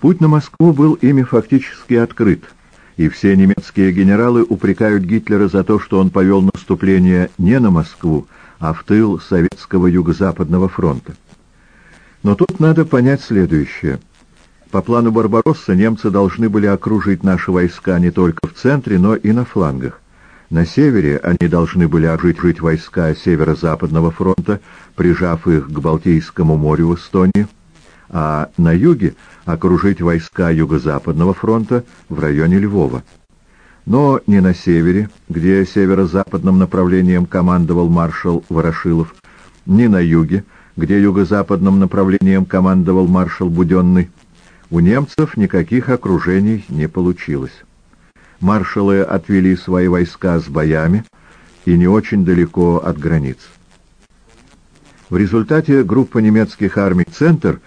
Путь на Москву был ими фактически открыт, и все немецкие генералы упрекают Гитлера за то, что он повел наступление не на Москву, а в тыл Советского Юго-Западного фронта. Но тут надо понять следующее. По плану Барбаросса немцы должны были окружить наши войска не только в центре, но и на флангах. На севере они должны были окружить войска Северо-Западного фронта, прижав их к Балтийскому морю в Эстонии, а на юге окружить войска Юго-Западного фронта в районе Львова. Но не на севере, где северо-западным направлением командовал маршал Ворошилов, ни на юге, где юго-западным направлением командовал маршал Буденный, у немцев никаких окружений не получилось. Маршалы отвели свои войска с боями и не очень далеко от границ. В результате группа немецких армий «Центр»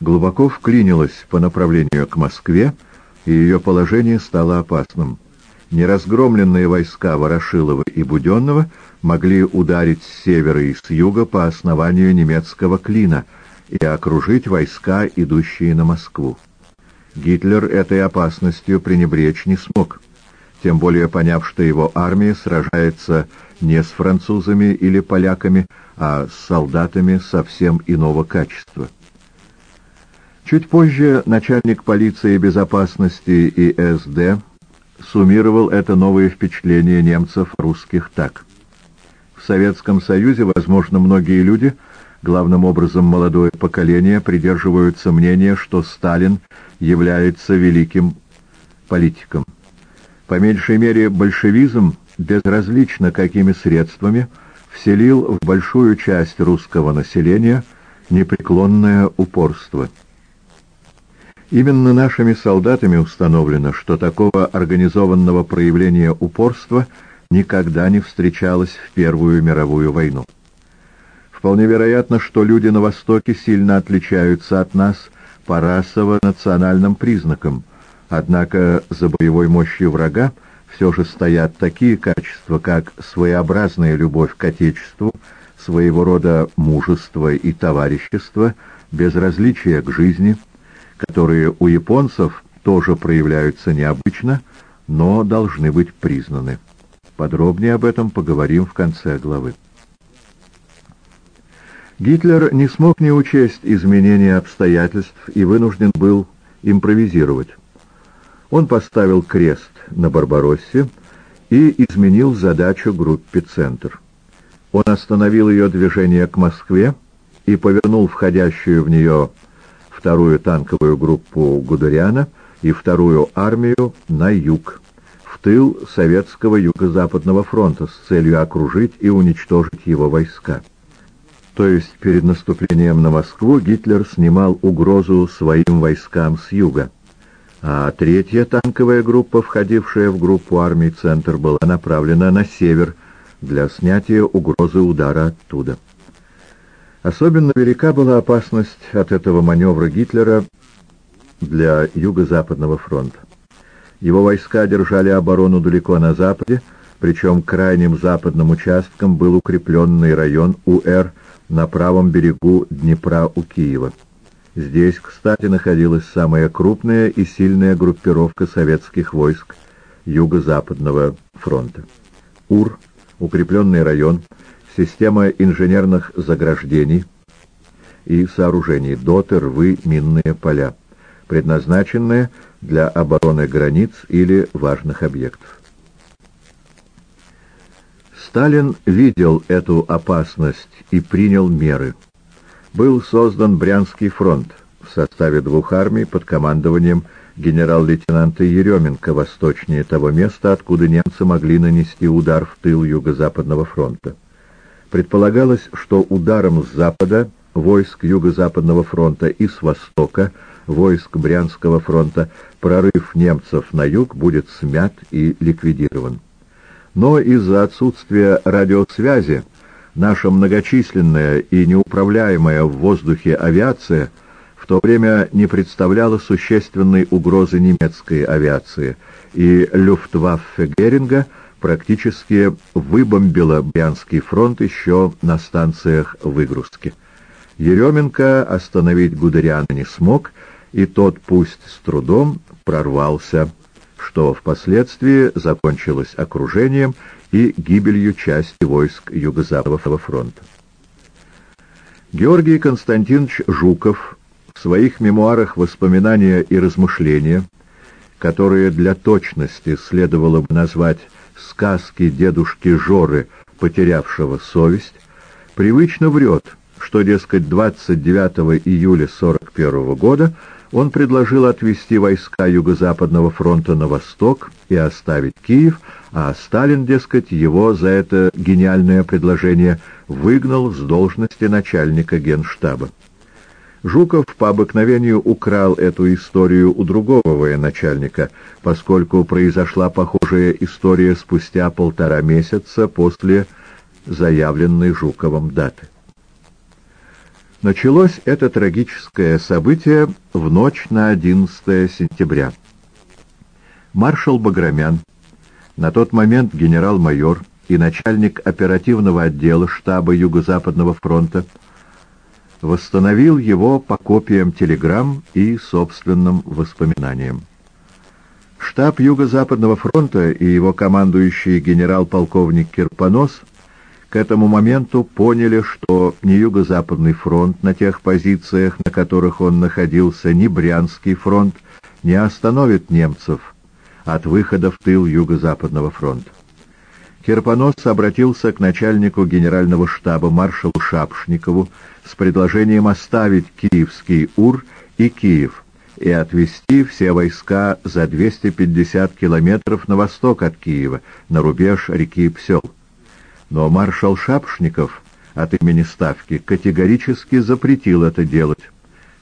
глубоко вклинилась по направлению к Москве, и ее положение стало опасным. Неразгромленные войска Ворошилова и Буденного могли ударить с севера и с юга по основанию немецкого клина и окружить войска, идущие на Москву. Гитлер этой опасностью пренебречь не смог, тем более поняв, что его армия сражается не с французами или поляками, а с солдатами совсем иного качества. Чуть позже начальник полиции безопасности и СД суммировал это новое впечатление немцев русских так. В Советском Союзе, возможно, многие люди – главным образом молодое поколение, придерживаются мнения, что Сталин является великим политиком. По меньшей мере большевизм, безразлично какими средствами, вселил в большую часть русского населения непреклонное упорство. Именно нашими солдатами установлено, что такого организованного проявления упорства никогда не встречалось в Первую мировую войну. Вполне вероятно, что люди на Востоке сильно отличаются от нас по расово-национальным признакам, однако за боевой мощью врага все же стоят такие качества, как своеобразная любовь к Отечеству, своего рода мужество и товарищество, безразличие к жизни, которые у японцев тоже проявляются необычно, но должны быть признаны. Подробнее об этом поговорим в конце главы. Гитлер не смог не учесть изменения обстоятельств и вынужден был импровизировать. Он поставил крест на Барбароссе и изменил задачу группе «Центр». Он остановил ее движение к Москве и повернул входящую в нее вторую танковую группу Гудериана и вторую армию на юг, в тыл Советского Юго-Западного фронта с целью окружить и уничтожить его войска то есть перед наступлением на Москву, Гитлер снимал угрозу своим войскам с юга, а третья танковая группа, входившая в группу армий «Центр», была направлена на север для снятия угрозы удара оттуда. Особенно велика была опасность от этого маневра Гитлера для Юго-Западного фронта. Его войска держали оборону далеко на западе, причем крайним западным участком был укрепленный район УР на правом берегу Днепра у Киева. Здесь, кстати, находилась самая крупная и сильная группировка советских войск Юго-Западного фронта. УР, укрепленный район, система инженерных заграждений и сооружений, доты, рвы, минные поля, предназначенные для обороны границ или важных объектов. Сталин видел эту опасность и принял меры. Был создан Брянский фронт в составе двух армий под командованием генерал-лейтенанта Еременко восточнее того места, откуда немцы могли нанести удар в тыл Юго-Западного фронта. Предполагалось, что ударом с запада войск Юго-Западного фронта и с востока войск Брянского фронта прорыв немцев на юг будет смят и ликвидирован. Но из-за отсутствия радиосвязи наша многочисленная и неуправляемая в воздухе авиация в то время не представляла существенной угрозы немецкой авиации, и Люфтваффе Геринга практически выбомбила Брянский фронт еще на станциях выгрузки. Еременко остановить Гудериана не смог, и тот, пусть с трудом, прорвался, что впоследствии закончилось окружением и гибелью части войск Юго-Западного фронта. Георгий Константинович Жуков в своих мемуарах «Воспоминания и размышления», которые для точности следовало бы назвать «Сказки дедушки Жоры, потерявшего совесть», привычно врет, что, дескать, 29 июля 41 года он предложил отвести войска Юго-Западного фронта на восток и оставить Киев, а Сталин, дескать, его за это гениальное предложение выгнал с должности начальника генштаба. Жуков по обыкновению украл эту историю у другого военачальника, поскольку произошла похожая история спустя полтора месяца после заявленной Жуковым даты. Началось это трагическое событие в ночь на 11 сентября. Маршал Баграмян, на тот момент генерал-майор и начальник оперативного отдела штаба Юго-Западного фронта, восстановил его по копиям телеграмм и собственным воспоминаниям. Штаб Юго-Западного фронта и его командующий генерал-полковник Кирпонос к этому моменту поняли, что ни Юго-Западный фронт на тех позициях, на которых он находился, ни Брянский фронт не остановит немцев от выхода в тыл Юго-Западного фронта. Кирпонос обратился к начальнику генерального штаба маршалу Шапшникову с предложением оставить Киевский УР и Киев и отвести все войска за 250 километров на восток от Киева, на рубеж реки Псел. Но маршал Шапшников от имени Ставки категорически запретил это делать.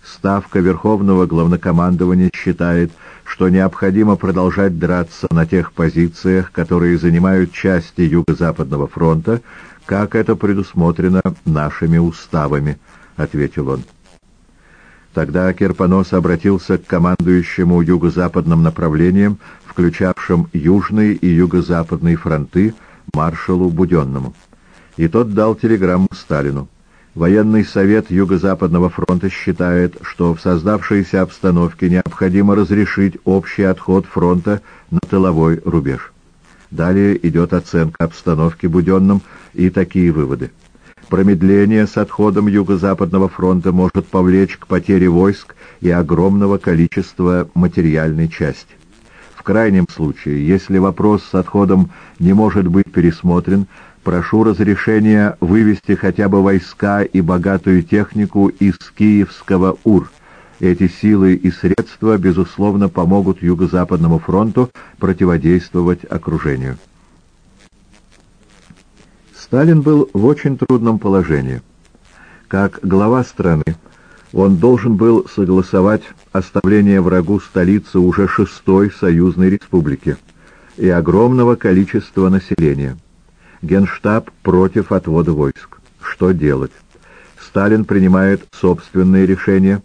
Ставка Верховного Главнокомандования считает, что необходимо продолжать драться на тех позициях, которые занимают части Юго-Западного фронта, как это предусмотрено нашими уставами, — ответил он. Тогда Керпонос обратился к командующему юго-западным направлением, включавшим южный и юго-западный фронты, маршалу Буденному. И тот дал телеграмму Сталину. Военный совет Юго-Западного фронта считает, что в создавшейся обстановке необходимо разрешить общий отход фронта на тыловой рубеж. Далее идет оценка обстановки Буденным и такие выводы. Промедление с отходом Юго-Западного фронта может повлечь к потере войск и огромного количества материальной части. В крайнем случае, если вопрос с отходом не может быть пересмотрен, Прошу разрешения вывести хотя бы войска и богатую технику из Киевского УР. Эти силы и средства, безусловно, помогут Юго-Западному фронту противодействовать окружению. Сталин был в очень трудном положении. Как глава страны, он должен был согласовать оставление врагу столицы уже шестой союзной республики и огромного количества населения. Генштаб против отвода войск. Что делать? Сталин принимает собственные решения,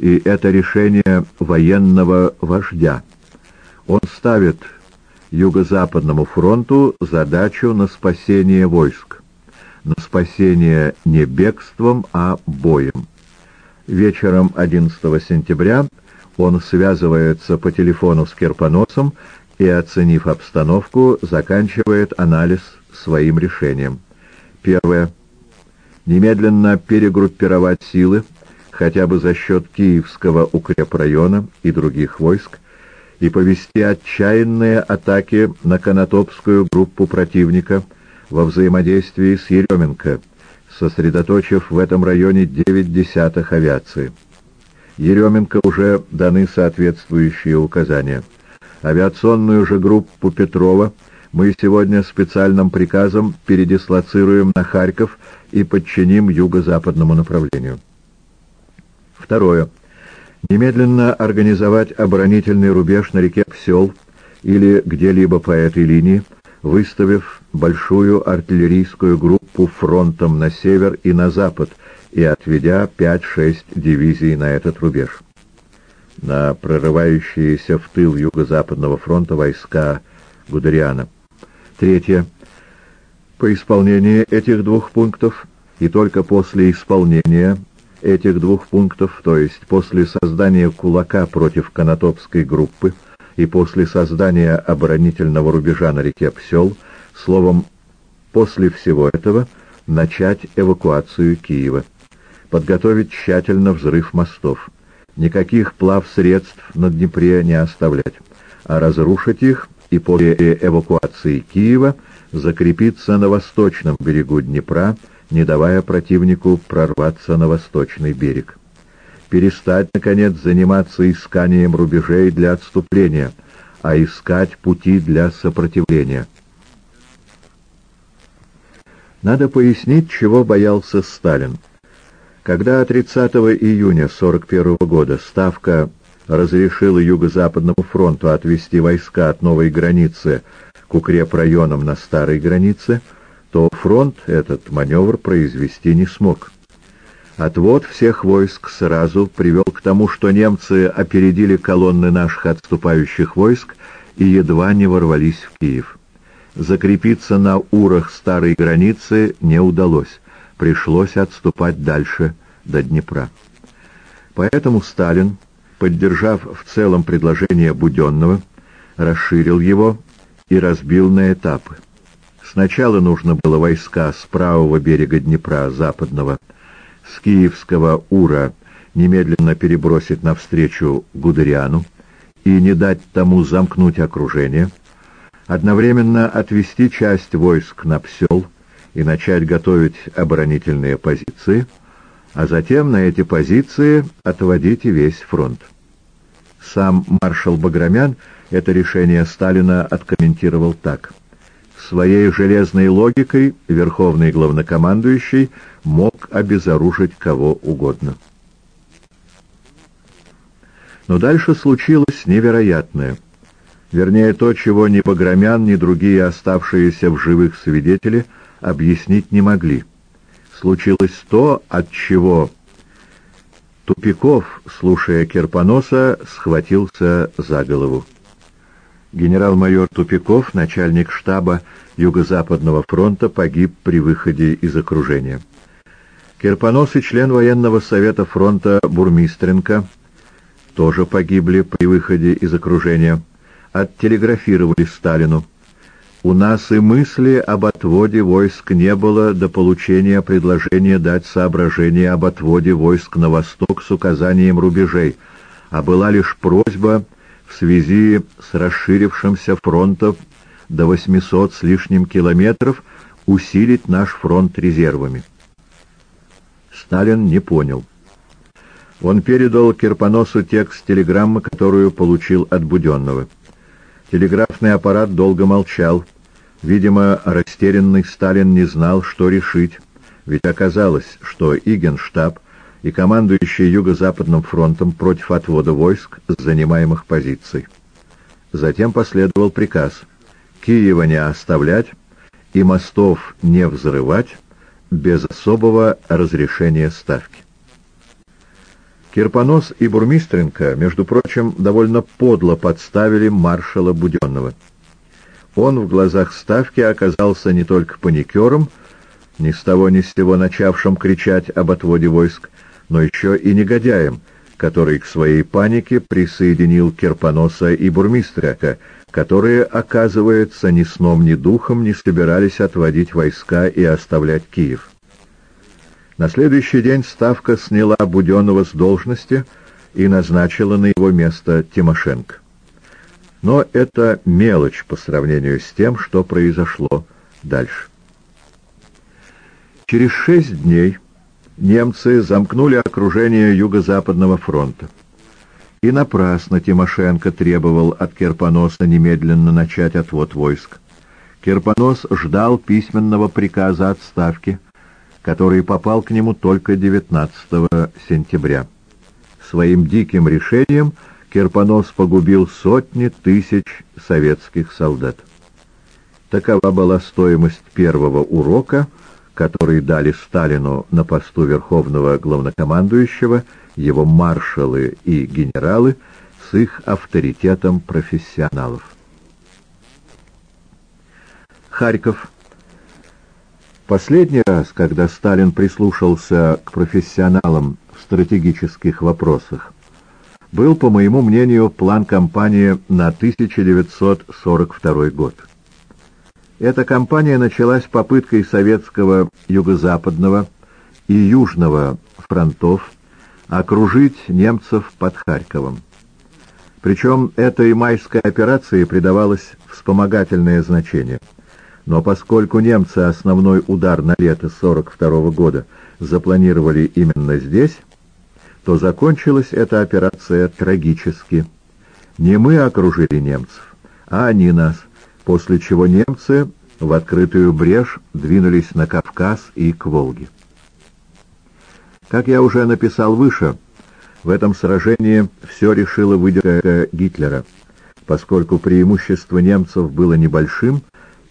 и это решение военного вождя. Он ставит Юго-Западному фронту задачу на спасение войск. На спасение не бегством, а боем. Вечером 11 сентября он связывается по телефону с Керпоносом и, оценив обстановку, заканчивает анализ своим решением. Первое. Немедленно перегруппировать силы, хотя бы за счет Киевского укрепрайона и других войск, и повести отчаянные атаки на Конотопскую группу противника во взаимодействии с Еременко, сосредоточив в этом районе 9 десятых авиации. Еременко уже даны соответствующие указания. Авиационную же группу Петрова – мы сегодня специальным приказом передислоцируем на Харьков и подчиним юго-западному направлению. Второе. Немедленно организовать оборонительный рубеж на реке Псел или где-либо по этой линии, выставив большую артиллерийскую группу фронтом на север и на запад и отведя 5-6 дивизий на этот рубеж. На прорывающиеся в тыл Юго-Западного фронта войска Гудериана. Третье. По исполнении этих двух пунктов и только после исполнения этих двух пунктов, то есть после создания кулака против Конотопской группы и после создания оборонительного рубежа на реке Псел, словом, после всего этого начать эвакуацию Киева, подготовить тщательно взрыв мостов, никаких плав средств на Днепре не оставлять, а разрушить их и после эвакуации Киева закрепиться на восточном берегу Днепра, не давая противнику прорваться на восточный берег. Перестать, наконец, заниматься исканием рубежей для отступления, а искать пути для сопротивления. Надо пояснить, чего боялся Сталин. Когда 30 июня 1941 года Ставка разрешила Юго-Западному фронту отвести войска от новой границы к укрепрайонам на старой границе, то фронт этот маневр произвести не смог. Отвод всех войск сразу привел к тому, что немцы опередили колонны наших отступающих войск и едва не ворвались в Киев. Закрепиться на урах старой границы не удалось, пришлось отступать дальше, до Днепра. Поэтому Сталин, поддержав в целом предложение Буденного, расширил его и разбил на этапы. Сначала нужно было войска с правого берега Днепра, западного, с Киевского Ура немедленно перебросить навстречу Гудериану и не дать тому замкнуть окружение — одновременно отвести часть войск на Псел и начать готовить оборонительные позиции, а затем на эти позиции отводить весь фронт. Сам маршал Баграмян это решение Сталина откомментировал так. Своей железной логикой верховный главнокомандующий мог обезоружить кого угодно. Но дальше случилось невероятное – Вернее, то, чего ни Баграмян, ни другие оставшиеся в живых свидетели объяснить не могли. Случилось то, от чего Тупиков, слушая Керпоноса, схватился за голову. Генерал-майор Тупиков, начальник штаба Юго-Западного фронта, погиб при выходе из окружения. Керпонос и член военного совета фронта Бурмистренко тоже погибли при выходе из окружения оттелеграфировали Сталину. У нас и мысли об отводе войск не было до получения предложения дать соображение об отводе войск на восток с указанием рубежей, а была лишь просьба в связи с расширившимся фронтом до 800 с лишним километров усилить наш фронт резервами. Сталин не понял. Он передал Кирпоносу текст телеграммы, которую получил от Буденного. Телеграфный аппарат долго молчал. Видимо, растерянный Сталин не знал, что решить, ведь оказалось, что и Генштаб, и командующий Юго-Западным фронтом против отвода войск с занимаемых позиций. Затем последовал приказ Киева не оставлять и мостов не взрывать без особого разрешения ставки. Кирпонос и Бурмистренко, между прочим, довольно подло подставили маршала Буденного. Он в глазах Ставки оказался не только паникером, ни с того ни с сего начавшим кричать об отводе войск, но еще и негодяем, который к своей панике присоединил Кирпоноса и Бурмистряка, которые, оказывается, ни сном, ни духом не собирались отводить войска и оставлять Киев. На следующий день Ставка сняла Буденного с должности и назначила на его место Тимошенко. Но это мелочь по сравнению с тем, что произошло дальше. Через шесть дней немцы замкнули окружение Юго-Западного фронта. И напрасно Тимошенко требовал от Керпоноса немедленно начать отвод войск. Керпонос ждал письменного приказа отставки, который попал к нему только 19 сентября. Своим диким решением Керпонос погубил сотни тысяч советских солдат. Такова была стоимость первого урока, который дали Сталину на посту Верховного Главнокомандующего его маршалы и генералы с их авторитетом профессионалов. Харьков, Последний раз, когда Сталин прислушался к профессионалам в стратегических вопросах, был, по моему мнению, план кампании на 1942 год. Эта кампания началась попыткой советского юго-западного и южного фронтов окружить немцев под Харьковом. Причем этой майской операции придавалось вспомогательное значение. Но поскольку немцы основной удар на лето 42 года запланировали именно здесь, то закончилась эта операция трагически. Не мы окружили немцев, а они нас, после чего немцы в открытую брешь двинулись на Кавказ и к Волге. Как я уже написал выше, в этом сражении все решило выдержка Гитлера, поскольку преимущество немцев было небольшим,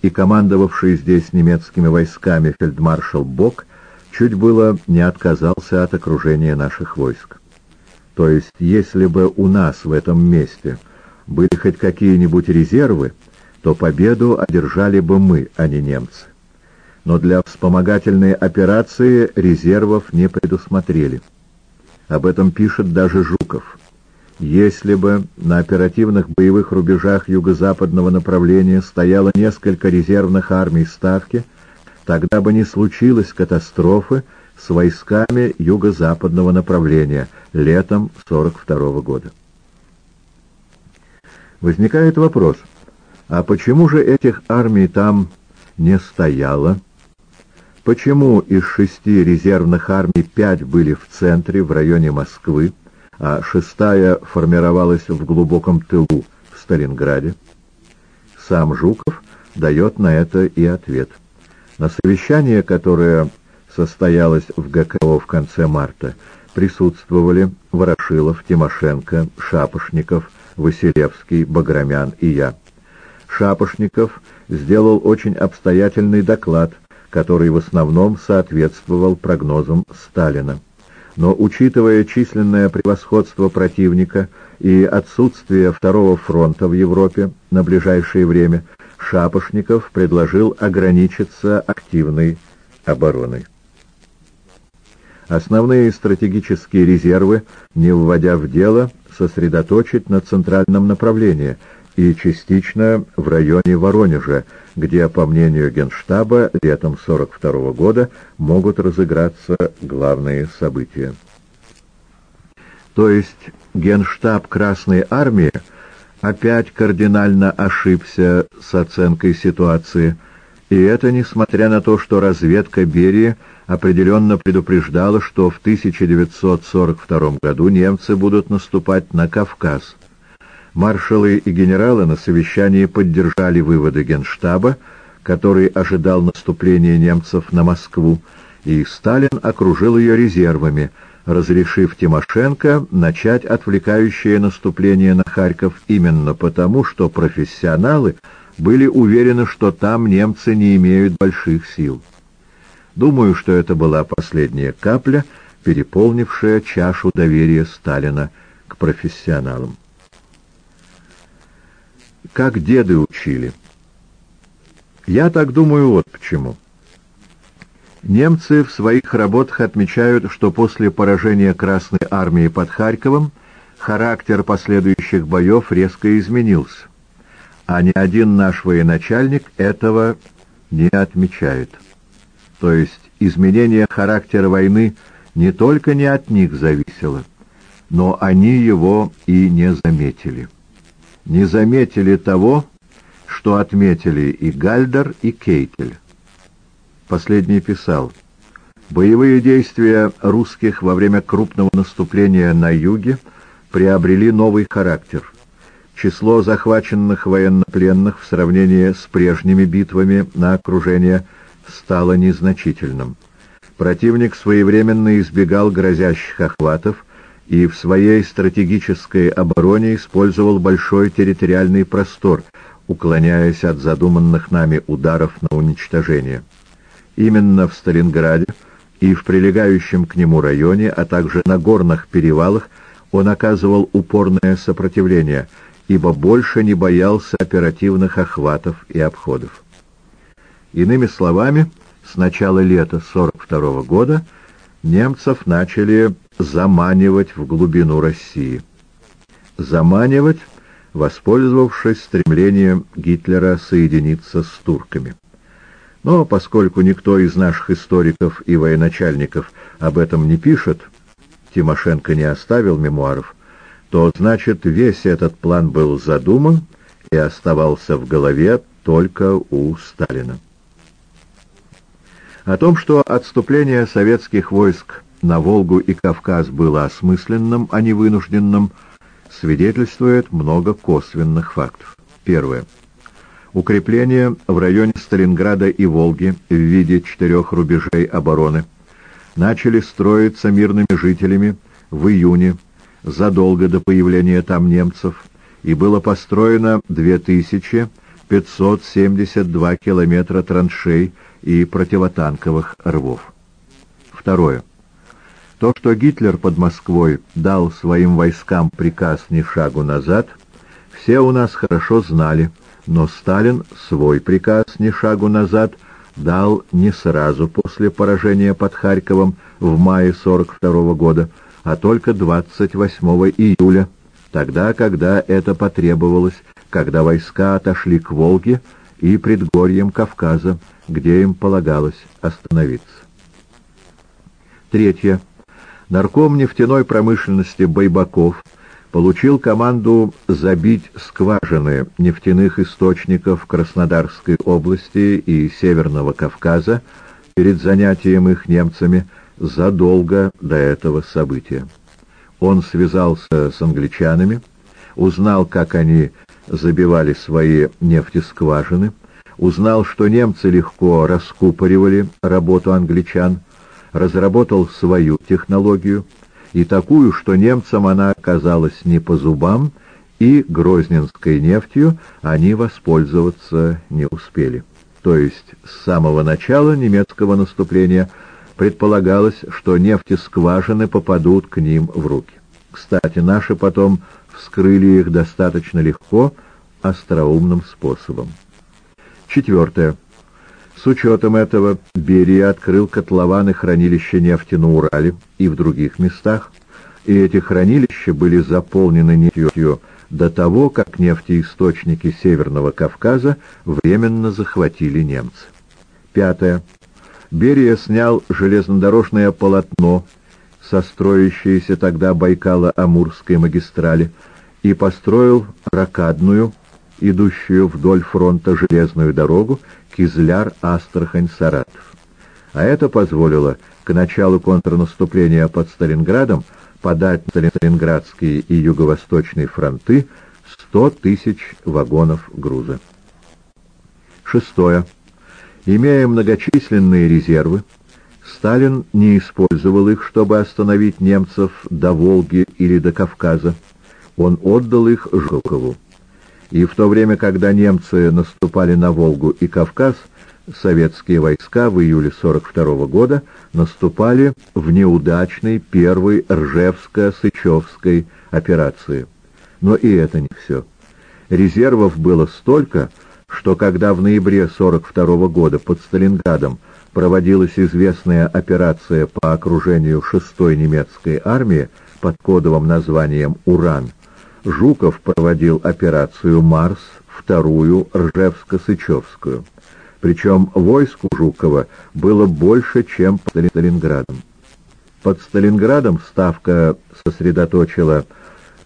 и командовавший здесь немецкими войсками фельдмаршал Бок чуть было не отказался от окружения наших войск. То есть, если бы у нас в этом месте были хоть какие-нибудь резервы, то победу одержали бы мы, а не немцы но для вспомогательной операции резервов не предусмотрели. Об этом пишет даже Жуков. Если бы на оперативных боевых рубежах юго-западного направления стояло несколько резервных армий Ставки, тогда бы не случилось катастрофы с войсками юго-западного направления летом 42 -го года. Возникает вопрос, а почему же этих армий там не стояло? Почему из шести резервных армий пять были в центре, в районе Москвы, а шестая формировалась в глубоком тылу, в Сталинграде? Сам Жуков дает на это и ответ. На совещание, которое состоялось в ГКО в конце марта, присутствовали Ворошилов, Тимошенко, Шапошников, Василевский, Баграмян и я. Шапошников сделал очень обстоятельный доклад – который в основном соответствовал прогнозам Сталина. Но учитывая численное превосходство противника и отсутствие Второго фронта в Европе на ближайшее время, Шапошников предложил ограничиться активной обороной. Основные стратегические резервы, не вводя в дело, сосредоточить на центральном направлении – и частично в районе Воронежа, где, по мнению Генштаба, летом 42 -го года могут разыграться главные события. То есть Генштаб Красной Армии опять кардинально ошибся с оценкой ситуации, и это несмотря на то, что разведка Берии определенно предупреждала, что в 1942 году немцы будут наступать на Кавказ, Маршалы и генералы на совещании поддержали выводы Генштаба, который ожидал наступления немцев на Москву, и Сталин окружил ее резервами, разрешив Тимошенко начать отвлекающее наступление на Харьков именно потому, что профессионалы были уверены, что там немцы не имеют больших сил. Думаю, что это была последняя капля, переполнившая чашу доверия Сталина к профессионалам как деды учили. Я так думаю вот почему. Немцы в своих работах отмечают, что после поражения Красной Армии под Харьковом характер последующих боев резко изменился, а ни один наш военачальник этого не отмечает. То есть изменение характера войны не только не от них зависело, но они его и не заметили не заметили того, что отметили и Гальдер, и Кейтель. Последний писал, «Боевые действия русских во время крупного наступления на юге приобрели новый характер. Число захваченных военнопленных в сравнении с прежними битвами на окружение стало незначительным. Противник своевременно избегал грозящих охватов, и в своей стратегической обороне использовал большой территориальный простор, уклоняясь от задуманных нами ударов на уничтожение. Именно в Сталинграде и в прилегающем к нему районе, а также на горных перевалах он оказывал упорное сопротивление, ибо больше не боялся оперативных охватов и обходов. Иными словами, с начала лета 42 -го года немцев начали заманивать в глубину России. Заманивать, воспользовавшись стремлением Гитлера соединиться с турками. Но поскольку никто из наших историков и военачальников об этом не пишет, Тимошенко не оставил мемуаров, то, значит, весь этот план был задуман и оставался в голове только у Сталина. О том, что отступление советских войск на Волгу и Кавказ было осмысленным, а не вынужденным, свидетельствует много косвенных фактов. Первое. Укрепления в районе Сталинграда и Волги в виде четырех рубежей обороны начали строиться мирными жителями в июне, задолго до появления там немцев, и было построено 2572 километра траншей и противотанковых рвов. Второе. То, что Гитлер под Москвой дал своим войскам приказ ни шагу назад, все у нас хорошо знали, но Сталин свой приказ ни шагу назад дал не сразу после поражения под Харьковом в мае 42 -го года, а только 28 июля, тогда, когда это потребовалось, когда войска отошли к Волге и предгорьям Кавказа, где им полагалось остановиться. Третье. Нарком нефтяной промышленности Байбаков получил команду забить скважины нефтяных источников Краснодарской области и Северного Кавказа перед занятием их немцами задолго до этого события. Он связался с англичанами, узнал, как они забивали свои нефтескважины, узнал, что немцы легко раскупоривали работу англичан, разработал свою технологию, и такую, что немцам она оказалась не по зубам, и грозненской нефтью они воспользоваться не успели. То есть с самого начала немецкого наступления предполагалось, что нефтескважины попадут к ним в руки. Кстати, наши потом вскрыли их достаточно легко, остроумным способом. Четвертое. С учетом этого Берия открыл котлованы хранилища нефти на Урале и в других местах, и эти хранилища были заполнены нефтью до того, как нефтеисточники Северного Кавказа временно захватили немцы. Пятое. Берия снял железнодорожное полотно со строящейся тогда Байкало-Амурской магистрали и построил ракадную, идущую вдоль фронта железную дорогу Кизляр-Астрахань-Саратов. А это позволило к началу контрнаступления под Сталинградом подать на Сталинградские и Юго-Восточные фронты 100 тысяч вагонов груза. Шестое. Имея многочисленные резервы, Сталин не использовал их, чтобы остановить немцев до Волги или до Кавказа. Он отдал их Жукову. И в то время, когда немцы наступали на Волгу и Кавказ, советские войска в июле 42 -го года наступали в неудачной первой Ржевско-Сычевской операции. Но и это не все. Резервов было столько, что когда в ноябре 42 -го года под Сталинградом проводилась известная операция по окружению 6-й немецкой армии под кодовым названием «Уран», Жуков проводил операцию «Марс», вторую Ржевско-Сычевскую. Причем войск у Жукова было больше, чем под Сталинградом. Под Сталинградом ставка сосредоточила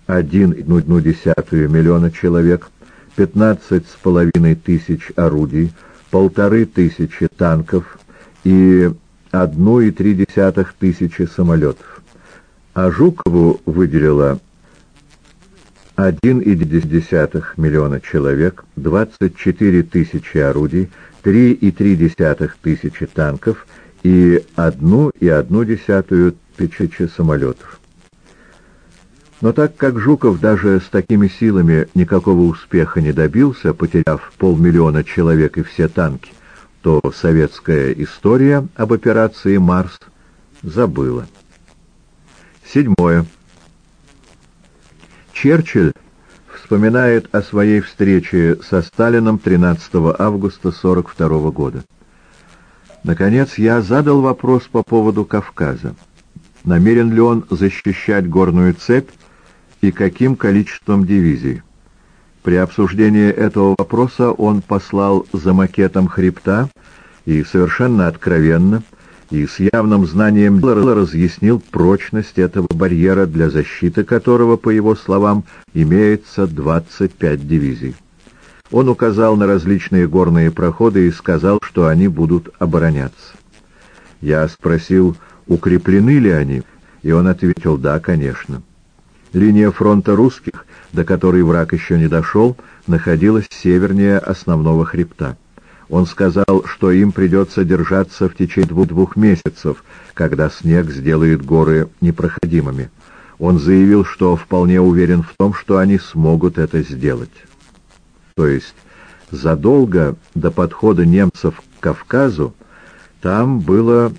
1,1 миллиона человек, 15,5 тысяч орудий, полторы тысячи танков и 1,3 тысячи самолетов. А Жукову выделила 1,1 миллиона человек, 24 тысячи орудий, 3,3 тысячи танков и 1,1 тысячи самолетов. Но так как Жуков даже с такими силами никакого успеха не добился, потеряв полмиллиона человек и все танки, то советская история об операции «Марс» забыла. Седьмое. Черчилль вспоминает о своей встрече со Сталином 13 августа 1942 года. Наконец, я задал вопрос по поводу Кавказа. намерен ли он защищать горную цепь и каким количеством дивизий. При обсуждении этого вопроса он послал за макетом хребта и совершенно откровенно и с явным знанием дела разъяснил прочность этого барьера, для защиты которого, по его словам, имеется 25 дивизий. Он указал на различные горные проходы и сказал, что они будут обороняться. Я спросил, укреплены ли они, и он ответил «да, конечно». Линия фронта русских, до которой враг еще не дошел, находилась севернее основного хребта. Он сказал, что им придется держаться в течение двух месяцев, когда снег сделает горы непроходимыми. Он заявил, что вполне уверен в том, что они смогут это сделать. То есть задолго до подхода немцев к Кавказу там было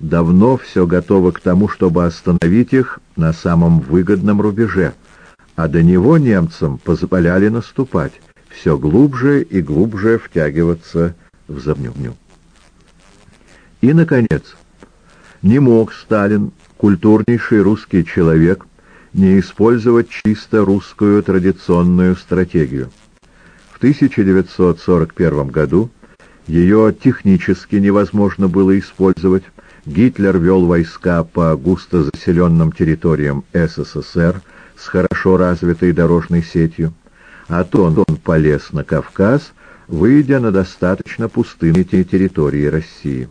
давно все готово к тому, чтобы остановить их на самом выгодном рубеже, а до него немцам позволяли наступать, все глубже и глубже втягиваться в замню. И, наконец, не мог Сталин, культурнейший русский человек, не использовать чисто русскую традиционную стратегию. В 1941 году ее технически невозможно было использовать, Гитлер вел войска по густо заселенным территориям СССР с хорошо развитой дорожной сетью, а то он полез на Кавказ, выйдя на достаточно пустынные территории России.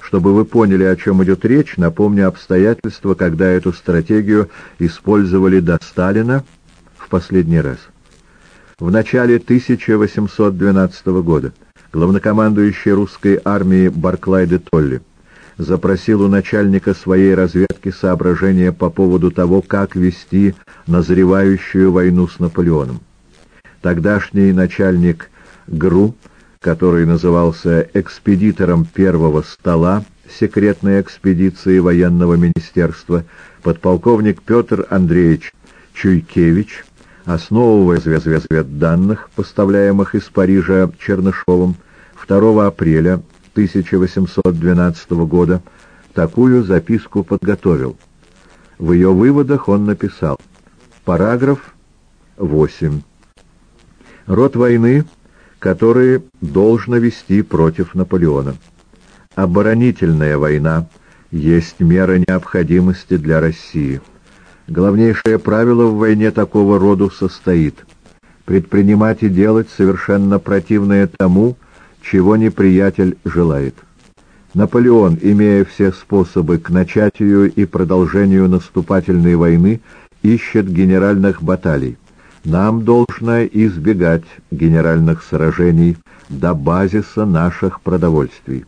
Чтобы вы поняли, о чем идет речь, напомню обстоятельства, когда эту стратегию использовали до Сталина в последний раз. В начале 1812 года главнокомандующий русской армии Барклай де Толли запросил у начальника своей разведки соображения по поводу того, как вести назревающую войну с Наполеоном. Тогдашний начальник ГРУ, который назывался экспедитором первого стола секретной экспедиции военного министерства, подполковник Петр Андреевич Чуйкевич, основывая данных, поставляемых из Парижа Чернышовым, 2 апреля 1812 года такую записку подготовил. В ее выводах он написал Параграф 8. Род войны, который должно вести против Наполеона. Оборонительная война есть мера необходимости для России. Главнейшее правило в войне такого рода состоит предпринимать и делать совершенно противное тому, чего неприятель желает. Наполеон, имея все способы к начатию и продолжению наступательной войны, ищет генеральных баталий. Нам должно избегать генеральных сражений до базиса наших продовольствий.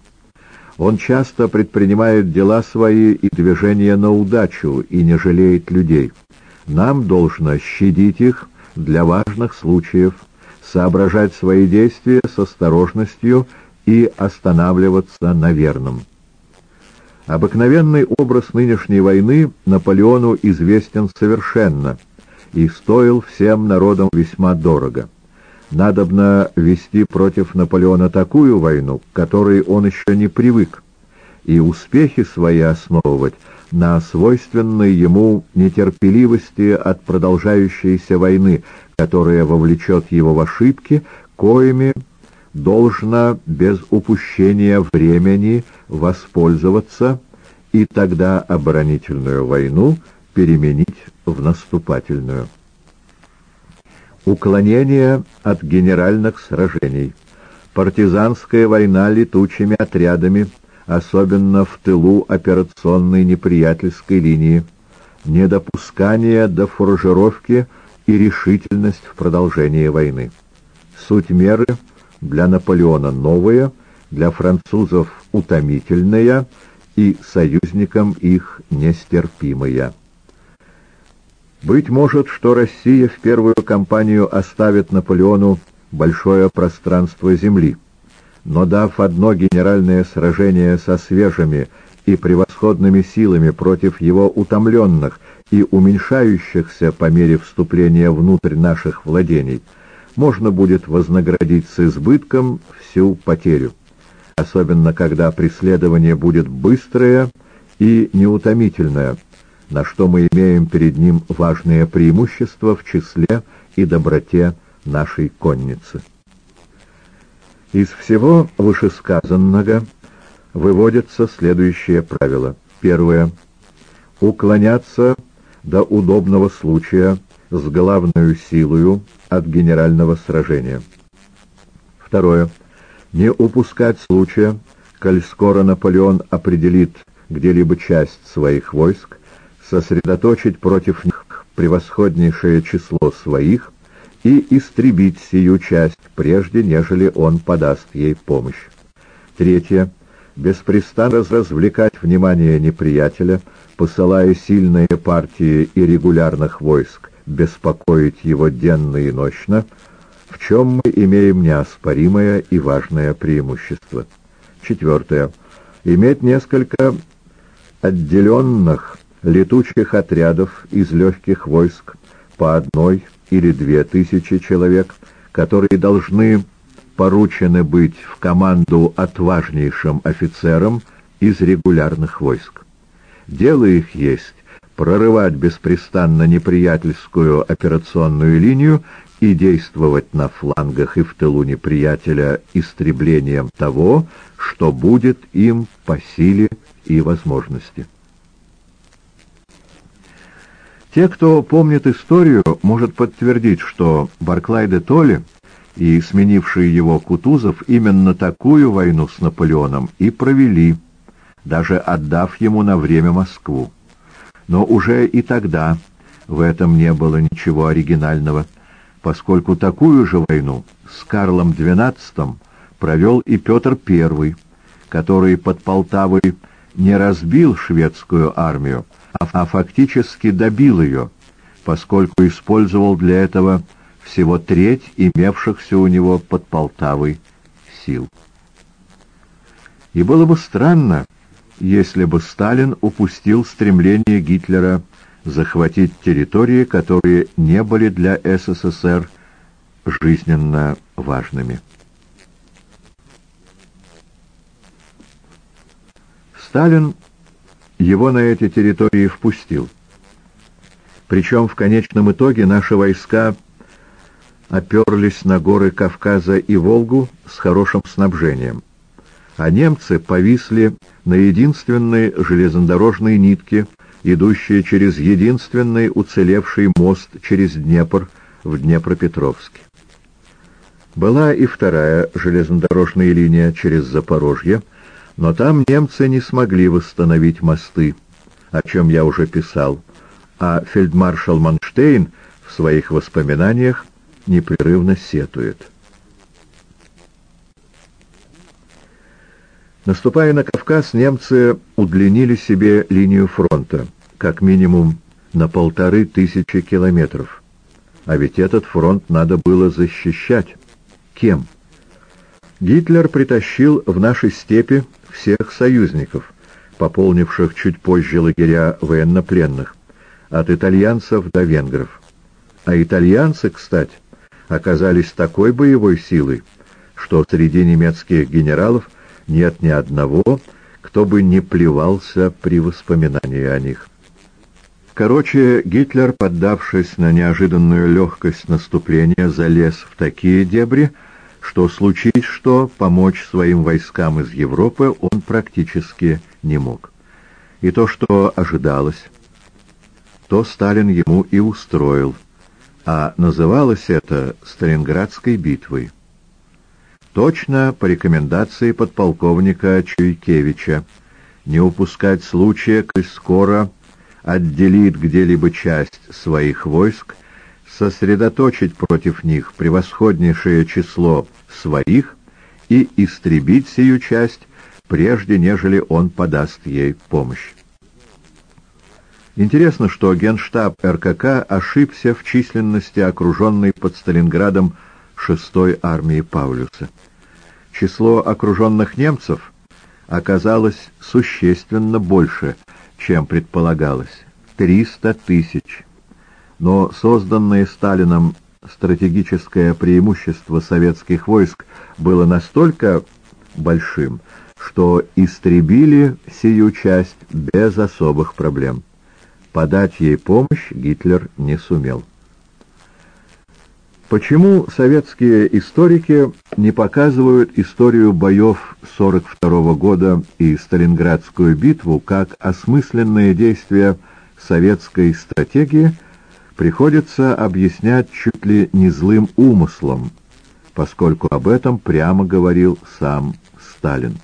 Он часто предпринимает дела свои и движения на удачу и не жалеет людей. Нам должно щадить их для важных случаев, соображать свои действия с осторожностью и останавливаться на верном. Обыкновенный образ нынешней войны Наполеону известен совершенно и стоил всем народам весьма дорого. Надобно вести против Наполеона такую войну, к которой он еще не привык, и успехи свои основывать на свойственной ему нетерпеливости от продолжающейся войны, которая вовлечет его в ошибки, коими должна без упущения времени воспользоваться и тогда оборонительную войну переменить в наступательную. Уклонение от генеральных сражений. Партизанская война летучими отрядами, особенно в тылу операционной неприятельской линии. Недопускание до фуржировки – и решительность в продолжении войны. Суть меры для Наполеона новая, для французов утомительная и союзникам их нестерпимая. Быть может, что Россия в первую кампанию оставит Наполеону большое пространство земли, но дав одно генеральное сражение со свежими и превосходными силами против его утомленных и уменьшающихся по мере вступления внутрь наших владений, можно будет вознаградить с избытком всю потерю, особенно когда преследование будет быстрое и неутомительное, на что мы имеем перед ним важное преимущество в числе и доброте нашей конницы. Из всего вышесказанного выводятся следующие правила. Первое. Уклоняться до удобного случая с главную силою от генерального сражения. Второе. Не упускать случая, коль скоро Наполеон определит где-либо часть своих войск, сосредоточить против них превосходнейшее число своих и истребить сию часть, прежде нежели он подаст ей помощь. Третье. Беспрестанно развлекать внимание неприятеля, посылая сильные партии и регулярных войск, беспокоить его денно и ночно, в чем мы имеем неоспоримое и важное преимущество. Четвертое. Иметь несколько отделенных летучих отрядов из легких войск по одной или две тысячи человек, которые должны поручены быть в команду отважнейшим офицерам из регулярных войск. Дело их есть прорывать беспрестанно неприятельскую операционную линию и действовать на флангах и в тылу неприятеля истреблением того, что будет им по силе и возможности. Те, кто помнит историю, может подтвердить, что Барклай де Толли и сменивший его Кутузов именно такую войну с Наполеоном и провели, даже отдав ему на время Москву. Но уже и тогда в этом не было ничего оригинального, поскольку такую же войну с Карлом XII провел и Петр I, который под Полтавой не разбил шведскую армию, а фактически добил ее, поскольку использовал для этого всего треть имевшихся у него под Полтавой сил. И было бы странно, если бы Сталин упустил стремление Гитлера захватить территории, которые не были для СССР жизненно важными. Сталин его на эти территории впустил. Причем в конечном итоге наши войска оперлись на горы Кавказа и Волгу с хорошим снабжением, а немцы повисли на единственной железнодорожной нитке, идущей через единственный уцелевший мост через Днепр в Днепропетровске. Была и вторая железнодорожная линия через Запорожье, но там немцы не смогли восстановить мосты, о чем я уже писал, а фельдмаршал Манштейн в своих воспоминаниях непрерывно сетует. Наступая на Кавказ, немцы удлинили себе линию фронта, как минимум на полторы тысячи километров. А ведь этот фронт надо было защищать. Кем? Гитлер притащил в наши степи всех союзников, пополнивших чуть позже лагеря военнопленных, от итальянцев до венгров. А итальянцы, кстати, оказались такой боевой силой, что среди немецких генералов нет ни одного, кто бы не плевался при воспоминании о них. Короче, Гитлер, поддавшись на неожиданную легкость наступления, залез в такие дебри, что случись что, помочь своим войскам из Европы он практически не мог. И то, что ожидалось, то Сталин ему и устроил, а называлось это Сталинградской битвой. Точно по рекомендации подполковника Чуйкевича не упускать случая, коль скоро отделит где-либо часть своих войск сосредоточить против них превосходнейшее число своих и истребить сию часть, прежде нежели он подаст ей помощь. Интересно, что генштаб РКК ошибся в численности окруженной под Сталинградом 6-й армии Паулюса. Число окруженных немцев оказалось существенно больше, чем предполагалось — 300 тысяч но созданное Сталином стратегическое преимущество советских войск было настолько большим, что истребили сию часть без особых проблем. Подать ей помощь Гитлер не сумел. Почему советские историки не показывают историю боев 42 года и Сталинградскую битву как осмысленные действия советской стратегии, приходится объяснять чуть ли не злым умыслом, поскольку об этом прямо говорил сам Сталин.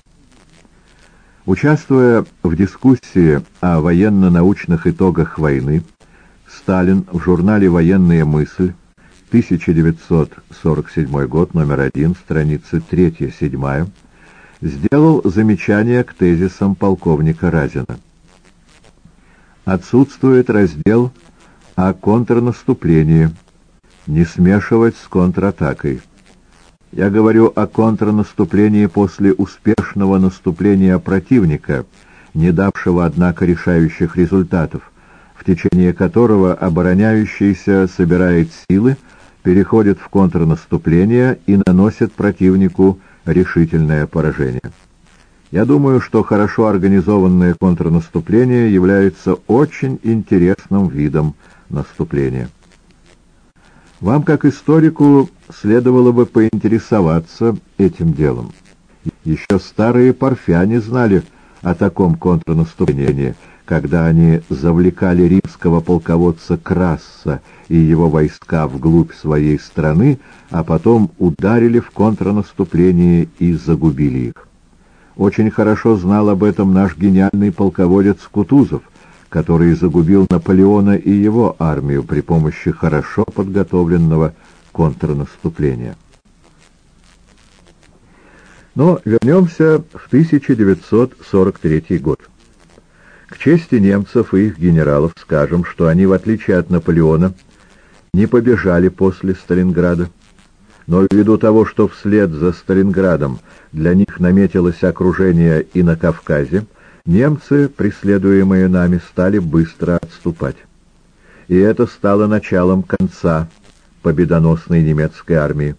Участвуя в дискуссии о военно-научных итогах войны, Сталин в журнале «Военная мысль» 1947 год, номер 1, страницы 3-7, сделал замечание к тезисам полковника Разина. Отсутствует раздел о контрнаступлении, не смешивать с контратакой. Я говорю о контрнаступлении после успешного наступления противника, не давшего, однако, решающих результатов, в течение которого обороняющийся собирает силы, переходит в контрнаступление и наносит противнику решительное поражение. Я думаю, что хорошо организованное контрнаступление является очень интересным видом наступления. Вам, как историку, следовало бы поинтересоваться этим делом. Еще старые парфяне знали о таком контрнаступлении – когда они завлекали римского полководца Красса и его войска вглубь своей страны, а потом ударили в контрнаступление и загубили их. Очень хорошо знал об этом наш гениальный полководец Кутузов, который загубил Наполеона и его армию при помощи хорошо подготовленного контрнаступления. Но вернемся в 1943 год. К чести немцев и их генералов скажем, что они, в отличие от Наполеона, не побежали после Сталинграда. Но ввиду того, что вслед за Сталинградом для них наметилось окружение и на Кавказе, немцы, преследуемые нами, стали быстро отступать. И это стало началом конца победоносной немецкой армии.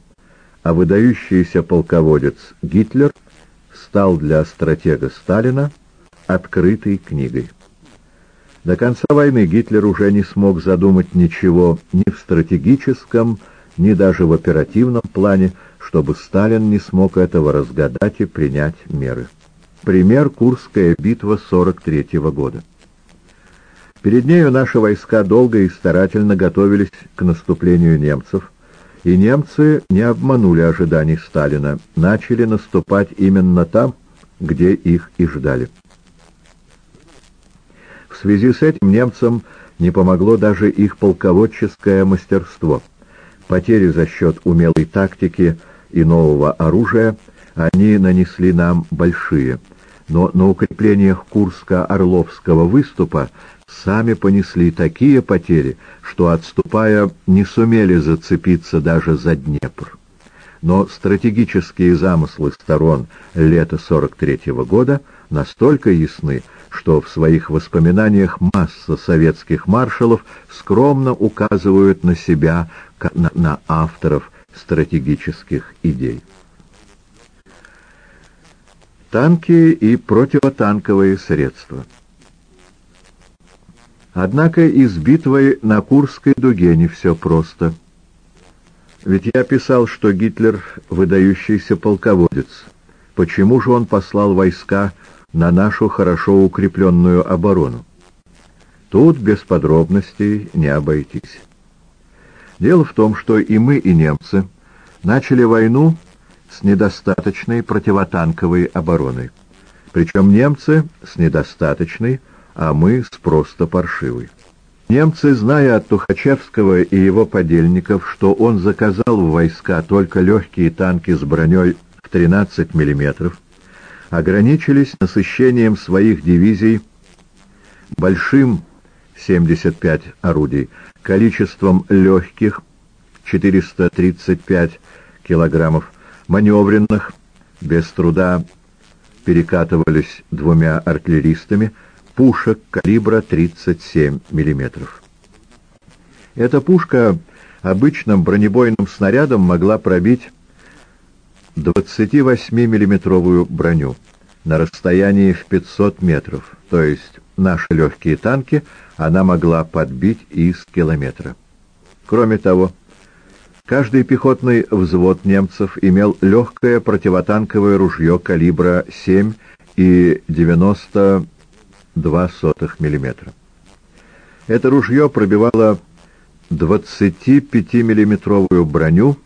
А выдающийся полководец Гитлер стал для стратега Сталина открытой книгой. До конца войны Гитлер уже не смог задумать ничего ни в стратегическом, ни даже в оперативном плане, чтобы Сталин не смог этого разгадать и принять меры. Пример Курская битва 43 -го года. Перед нею наши войска долго и старательно готовились к наступлению немцев, и немцы не обманули ожиданий Сталина, начали наступать именно там, где их и ждали. В связи с этим немцам не помогло даже их полководческое мастерство. Потери за счет умелой тактики и нового оружия они нанесли нам большие, но на укреплениях Курска-Орловского выступа сами понесли такие потери, что, отступая, не сумели зацепиться даже за Днепр. Но стратегические замыслы сторон лета 43 -го года настолько ясны, что в своих воспоминаниях масса советских маршалов скромно указывают на себя, на, на авторов стратегических идей. Танки и противотанковые средства Однако и с битвой на Курской дуге не все просто. Ведь я писал, что Гитлер — выдающийся полководец. Почему же он послал войска на нашу хорошо укрепленную оборону. Тут без подробностей не обойтись. Дело в том, что и мы, и немцы начали войну с недостаточной противотанковой обороной. Причем немцы с недостаточной, а мы с просто паршивой. Немцы, зная от Тухачевского и его подельников, что он заказал в войска только легкие танки с броней в 13 миллиметров, ограничились насыщением своих дивизий большим 75 орудий, количеством легких 435 килограммов, маневренных, без труда перекатывались двумя артиллеристами, пушек калибра 37 миллиметров. Эта пушка обычным бронебойным снарядом могла пробить 28-миллиметровую броню, на расстоянии в 500 метров, то есть наши легкие танки она могла подбить из километра. Кроме того, каждый пехотный взвод немцев имел легкое противотанковое ружье калибра 7 и 92 мм. Это ружье пробивало 25-миллиметровую броню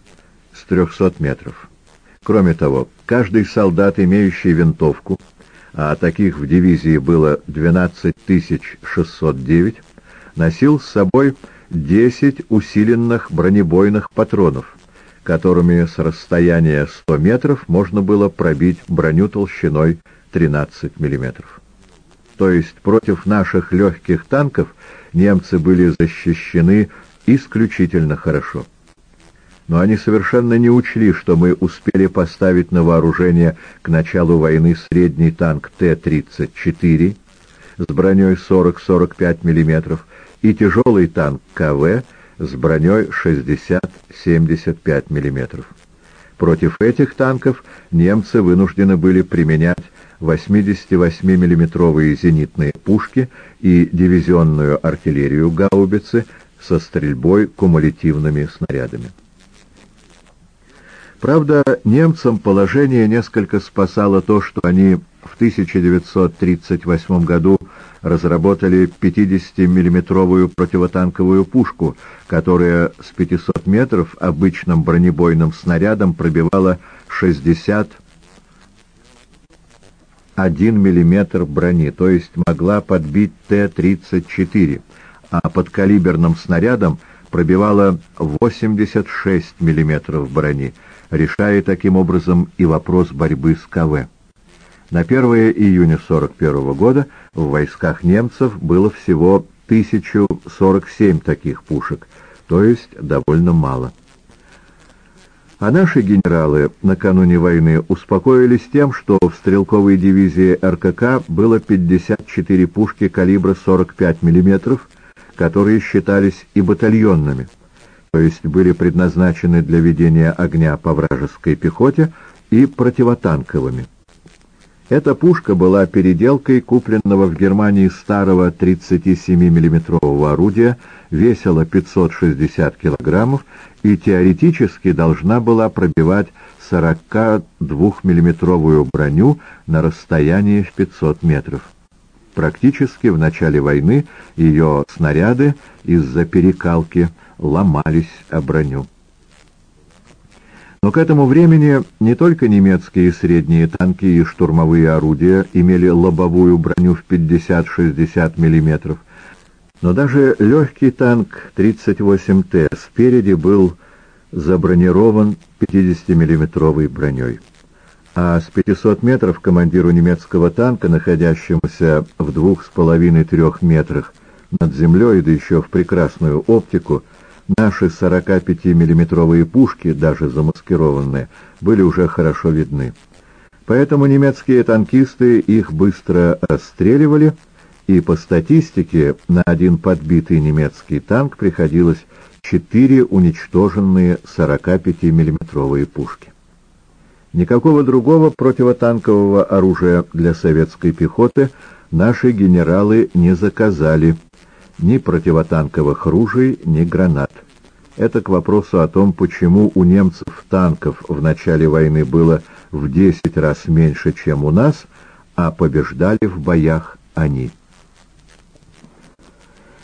с 300 метров. Кроме того, каждый солдат, имеющий винтовку, а таких в дивизии было 12 609, носил с собой 10 усиленных бронебойных патронов, которыми с расстояния 100 метров можно было пробить броню толщиной 13 миллиметров. То есть против наших легких танков немцы были защищены исключительно хорошо. Но они совершенно не учли, что мы успели поставить на вооружение к началу войны средний танк Т-34 с броней 40-45 мм и тяжелый танк КВ с броней 60-75 мм. Против этих танков немцы вынуждены были применять 88 миллиметровые зенитные пушки и дивизионную артиллерию гаубицы со стрельбой кумулятивными снарядами. Правда, немцам положение несколько спасало то, что они в 1938 году разработали 50-миллиметровую противотанковую пушку, которая с 500 метров обычным бронебойным снарядом пробивала 61 миллиметр брони, то есть могла подбить Т-34, а подкалиберным снарядом пробивала 86 миллиметров брони, решая таким образом и вопрос борьбы с КВ. На 1 июня 1941 года в войсках немцев было всего 1047 таких пушек, то есть довольно мало. А наши генералы накануне войны успокоились тем, что в стрелковой дивизии РКК было 54 пушки калибра 45 мм, которые считались и батальонными, то есть были предназначены для ведения огня по вражеской пехоте и противотанковыми. Эта пушка была переделкой купленного в Германии старого 37 миллиметрового орудия, весила 560 килограммов и теоретически должна была пробивать 42 миллиметровую броню на расстоянии в 500 метров. Практически в начале войны ее снаряды из-за перекалки ломались о броню. Но к этому времени не только немецкие средние танки и штурмовые орудия имели лобовую броню в 50-60 мм, но даже легкий танк 38Т спереди был забронирован 50-миллиметровой броней. А с 500 метров командиру немецкого танка, находящемуся в двух с половиной трех метрах над землей, да еще в прекрасную оптику, наши 45-миллиметровые пушки, даже замаскированные, были уже хорошо видны. Поэтому немецкие танкисты их быстро расстреливали, и по статистике на один подбитый немецкий танк приходилось четыре уничтоженные 45-миллиметровые пушки. Никакого другого противотанкового оружия для советской пехоты наши генералы не заказали, ни противотанковых ружей, ни гранат. Это к вопросу о том, почему у немцев танков в начале войны было в 10 раз меньше, чем у нас, а побеждали в боях они.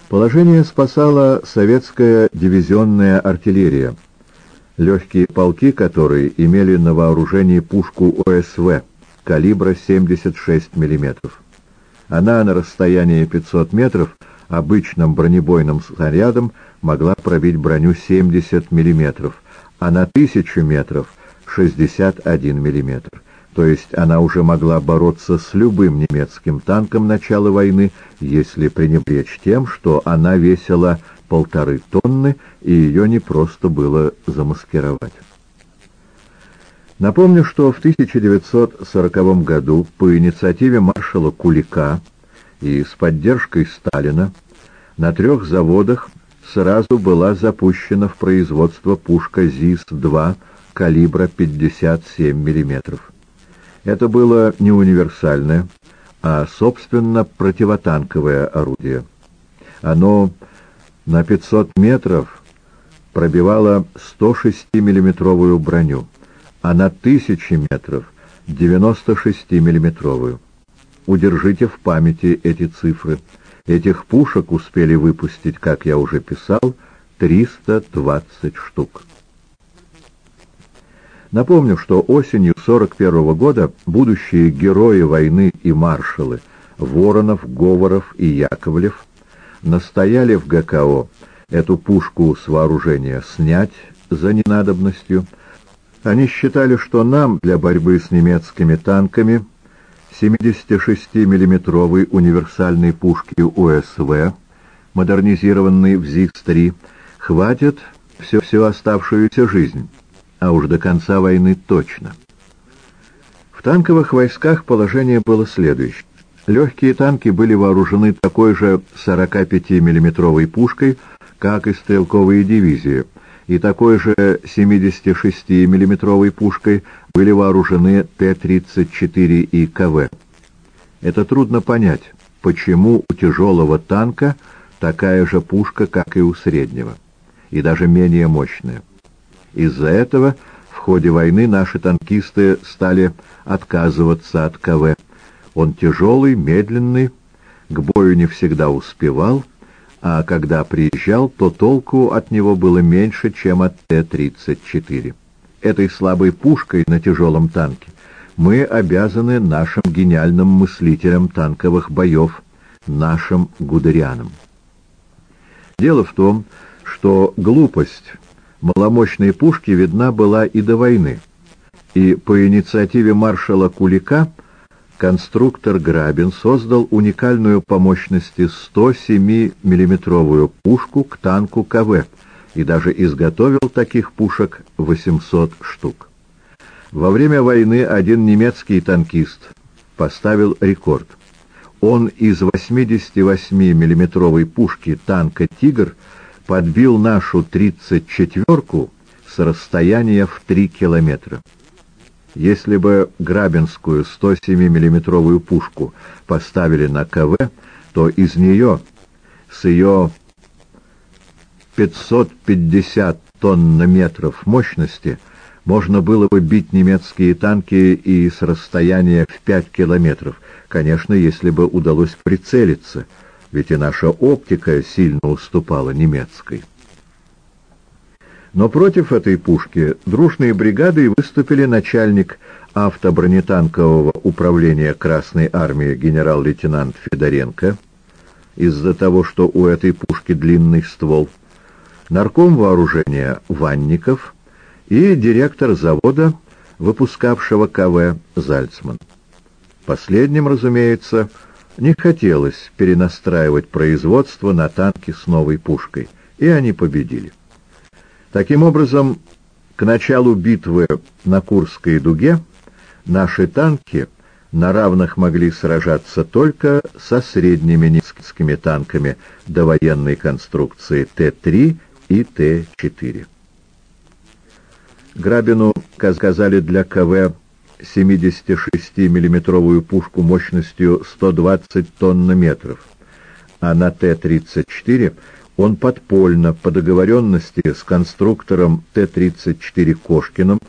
Положение спасала советская дивизионная артиллерия – легкие полки которые имели на вооружении пушку ОСВ калибра 76 мм. Она на расстоянии 500 метров обычным бронебойным снарядом могла пробить броню 70 мм, а на 1000 метров 61 мм. То есть она уже могла бороться с любым немецким танком начала войны, если пренебречь тем, что она весила полторы тонны, и ее не просто было замаскировать. Напомню, что в 1940 году по инициативе маршала Кулика и с поддержкой Сталина на трех заводах сразу была запущена в производство пушка ЗИС-2 калибра 57 мм. Это было не универсальное, а, собственно, противотанковое орудие. Оно на 500 метров пробивало 106-миллиметровую броню, а на 1000 метров — 96-миллиметровую. Удержите в памяти эти цифры. Этих пушек успели выпустить, как я уже писал, 320 штук. Напомню, что осенью 41 года будущие герои войны и маршалы Воронов, Говоров и Яковлев настояли в ГКО эту пушку с вооружения снять за ненадобностью. Они считали, что нам для борьбы с немецкими танками 76-миллиметровой универсальной пушки УСВ, модернизированной в ЗИС-3, хватит всю, всю оставшуюся жизнь а уж до конца войны точно. В танковых войсках положение было следующее. Легкие танки были вооружены такой же 45 миллиметровой пушкой, как и стрелковые дивизии, и такой же 76 миллиметровой пушкой были вооружены Т-34 и КВ. Это трудно понять, почему у тяжелого танка такая же пушка, как и у среднего, и даже менее мощная. Из-за этого в ходе войны наши танкисты стали отказываться от КВ. Он тяжелый, медленный, к бою не всегда успевал, а когда приезжал, то толку от него было меньше, чем от Т-34. Этой слабой пушкой на тяжелом танке мы обязаны нашим гениальным мыслителям танковых боев, нашим гудерианам. Дело в том, что глупость маломощной пушки видна была и до войны, и по инициативе маршала Кулика конструктор Грабин создал уникальную по мощности 107 миллиметровую пушку к танку КВ и даже изготовил таких пушек 800 штук. Во время войны один немецкий танкист поставил рекорд. Он из 88 миллиметровой пушки танка «Тигр» подбил нашу 34-ку с расстояния в 3 километра. Если бы Грабинскую 107 миллиметровую пушку поставили на КВ, то из нее, с ее 550 тонн-метров мощности, можно было бы бить немецкие танки и с расстояния в 5 километров, конечно, если бы удалось прицелиться — ведь и наша оптика сильно уступала немецкой. Но против этой пушки дружные бригады выступили начальник автобронетанкового управления Красной Армии генерал-лейтенант Федоренко из-за того, что у этой пушки длинный ствол, нарком вооружения Ванников и директор завода, выпускавшего КВ Зальцман. Последним, разумеется, не хотелось перенастраивать производство на танки с новой пушкой, и они победили. Таким образом, к началу битвы на Курской дуге наши танки на равных могли сражаться только со средними немецкими танками довоенной конструкции Т-3 и Т-4. Грабину сказали для КВ 76-миллиметровую пушку мощностью 120 тонн-метров, а на Т-34 он подпольно, по договоренности с конструктором Т-34 Кошкиным,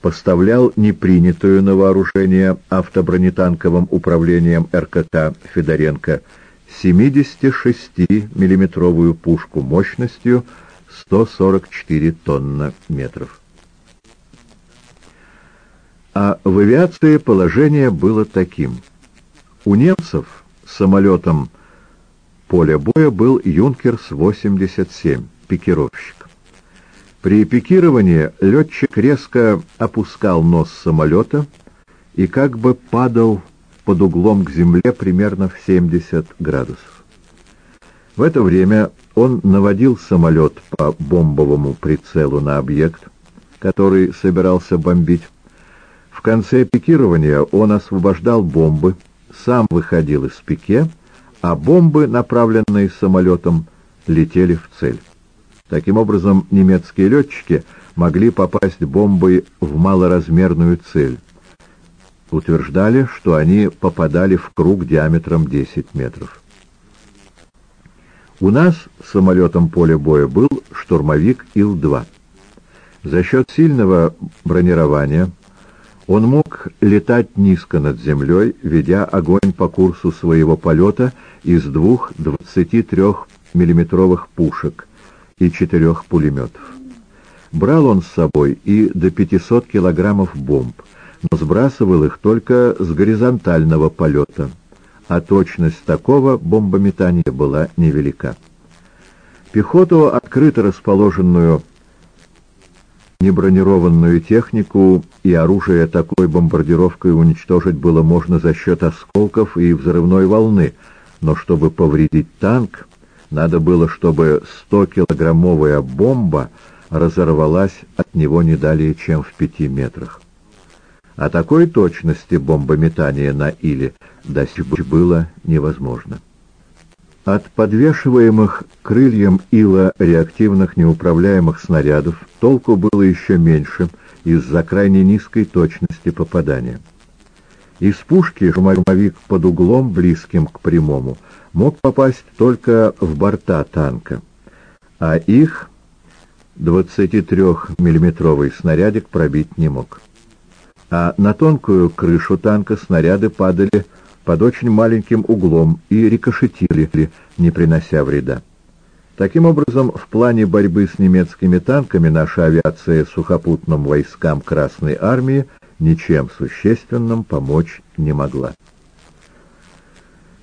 поставлял непринятую на вооружение автобронетанковым управлением РКК Федоренко 76-миллиметровую пушку мощностью 144 тонна-метров. А в авиации положение было таким. У немцев самолетом поля боя был «Юнкерс-87», пикировщик. При пикировании летчик резко опускал нос самолета и как бы падал под углом к земле примерно в 70 градусов. В это время он наводил самолет по бомбовому прицелу на объект, который собирался бомбить, в конце пикирования он освобождал бомбы, сам выходил из пике, а бомбы, направленные самолетом, летели в цель. Таким образом, немецкие летчики могли попасть бомбой в малоразмерную цель. утверждали, что они попадали в круг диаметром 10 метров. У нас самолетом поля боя был штурмовик Ил-2. За счет сильного бронирования он мог летать низко над землей, ведя огонь по курсу своего полета из двух 23-миллиметровых пушек и четырех пулеметов. Брал он с собой и до 500 килограммов бомб, но сбрасывал их только с горизонтального полета, а точность такого бомбометания была невелика. Пехоту, открыто расположенную небронированную технику и оружие такой бомбардировкой уничтожить было можно за счет осколков и взрывной волны, но чтобы повредить танк, надо было, чтобы 100-килограммовая бомба разорвалась от него не далее, чем в пяти метрах. А такой точности бомбометания на Иле достичь было невозможно. От подвешиваемых крыльям ила реактивных неуправляемых снарядов толку было еще меньше из-за крайне низкой точности попадания. Из пушки шумовик под углом, близким к прямому, мог попасть только в борта танка, а их 23-миллиметровый снарядик пробить не мог. А на тонкую крышу танка снаряды падали под очень маленьким углом и рикошетили, не принося вреда. Таким образом, в плане борьбы с немецкими танками наша авиация сухопутным войскам Красной Армии ничем существенным помочь не могла.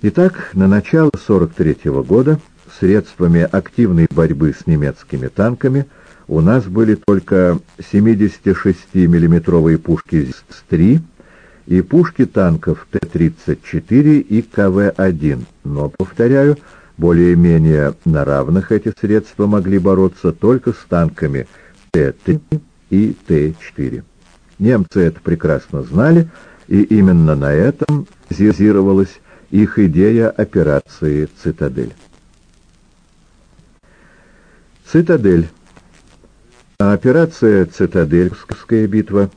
Итак, на начало 43 -го года средствами активной борьбы с немецкими танками у нас были только 76 миллиметровые пушки ЗИС-3 и пушки танков Т-34 и КВ-1, но, повторяю, более-менее на равных эти средства могли бороться только с танками Т-3 и Т-4. Немцы это прекрасно знали, и именно на этом зизировалась их идея операции «Цитадель». «Цитадель» А операция «Цитадельская битва»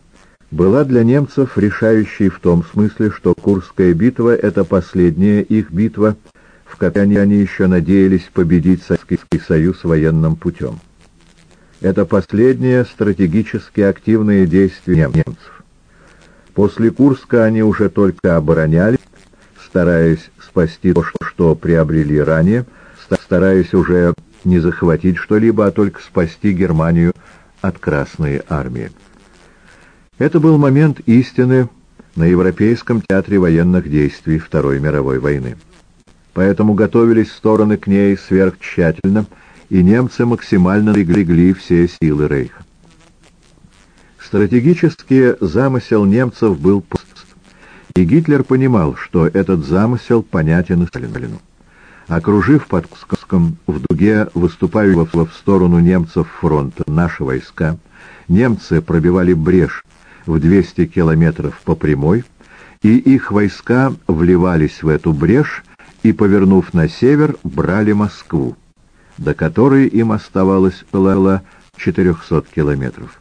была для немцев решающей в том смысле, что Курская битва — это последняя их битва, в которой они еще надеялись победить Советский Союз военным путем. Это последнее стратегически активное действие немцев. После Курска они уже только оборонялись, стараясь спасти то, что приобрели ранее, стараясь уже не захватить что-либо, а только спасти Германию от Красной Армии. Это был момент истины на Европейском театре военных действий Второй мировой войны. Поэтому готовились стороны к ней сверхтщательно, и немцы максимально легли все силы Рейха. Стратегический замысел немцев был пуст, и Гитлер понимал, что этот замысел понятен и Сталину. Окружив под Куском в дуге выступающего в сторону немцев фронта наши войска, немцы пробивали брешь в 200 километров по прямой, и их войска вливались в эту брешь и, повернув на север, брали Москву, до которой им оставалось около 400 километров.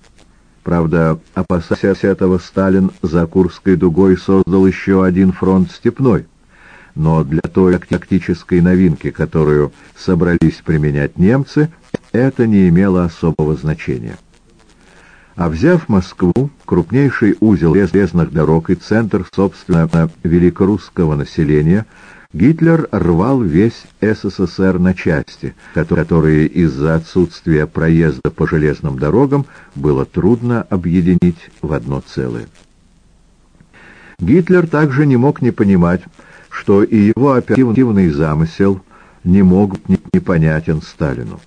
Правда, опасаясь этого, Сталин за Курской дугой создал еще один фронт степной, но для той тактической новинки, которую собрались применять немцы, это не имело особого значения. А взяв Москву, крупнейший узел железных дорог и центр, собственно, великорусского населения, Гитлер рвал весь СССР на части, которые из-за отсутствия проезда по железным дорогам было трудно объединить в одно целое. Гитлер также не мог не понимать, что и его оперативный замысел не мог быть непонятен Сталину.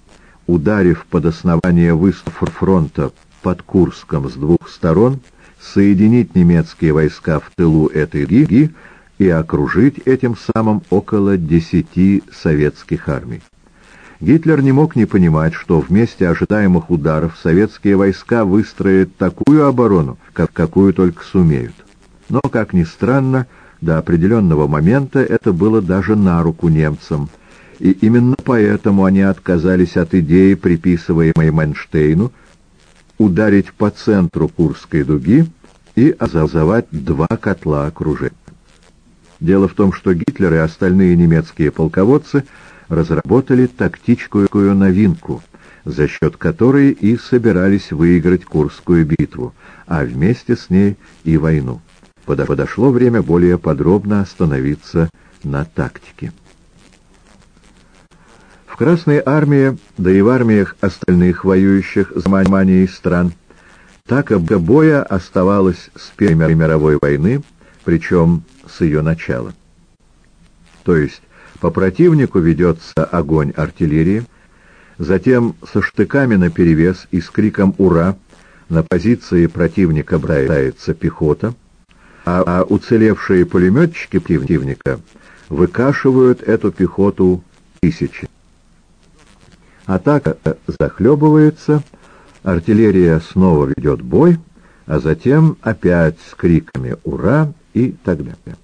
Ударив под основание выступа фронта под Курском с двух сторон, соединить немецкие войска в тылу этой гиги и окружить этим самым около десяти советских армий. Гитлер не мог не понимать, что вместе ожидаемых ударов советские войска выстроят такую оборону, как какую только сумеют. Но, как ни странно, до определенного момента это было даже на руку немцам, и именно поэтому они отказались от идеи, приписываемой Манштейну, ударить по центру Курской дуги и образовать два котла окружения. Дело в том, что Гитлер и остальные немецкие полководцы разработали тактическую новинку, за счет которой и собирались выиграть Курскую битву, а вместе с ней и войну. Подошло время более подробно остановиться на тактике. Красной армии, да и в армиях остальных воюющих с Германией стран, так боя оставалось с Первой мировой войны, причем с ее начала. То есть по противнику ведется огонь артиллерии, затем со штыками наперевес и с криком «Ура!» на позиции противника бросается пехота, а, а уцелевшие пулеметчики противника выкашивают эту пехоту тысячи. Атака захлебывается, артиллерия снова ведет бой, а затем опять с криками «Ура!» и так далее.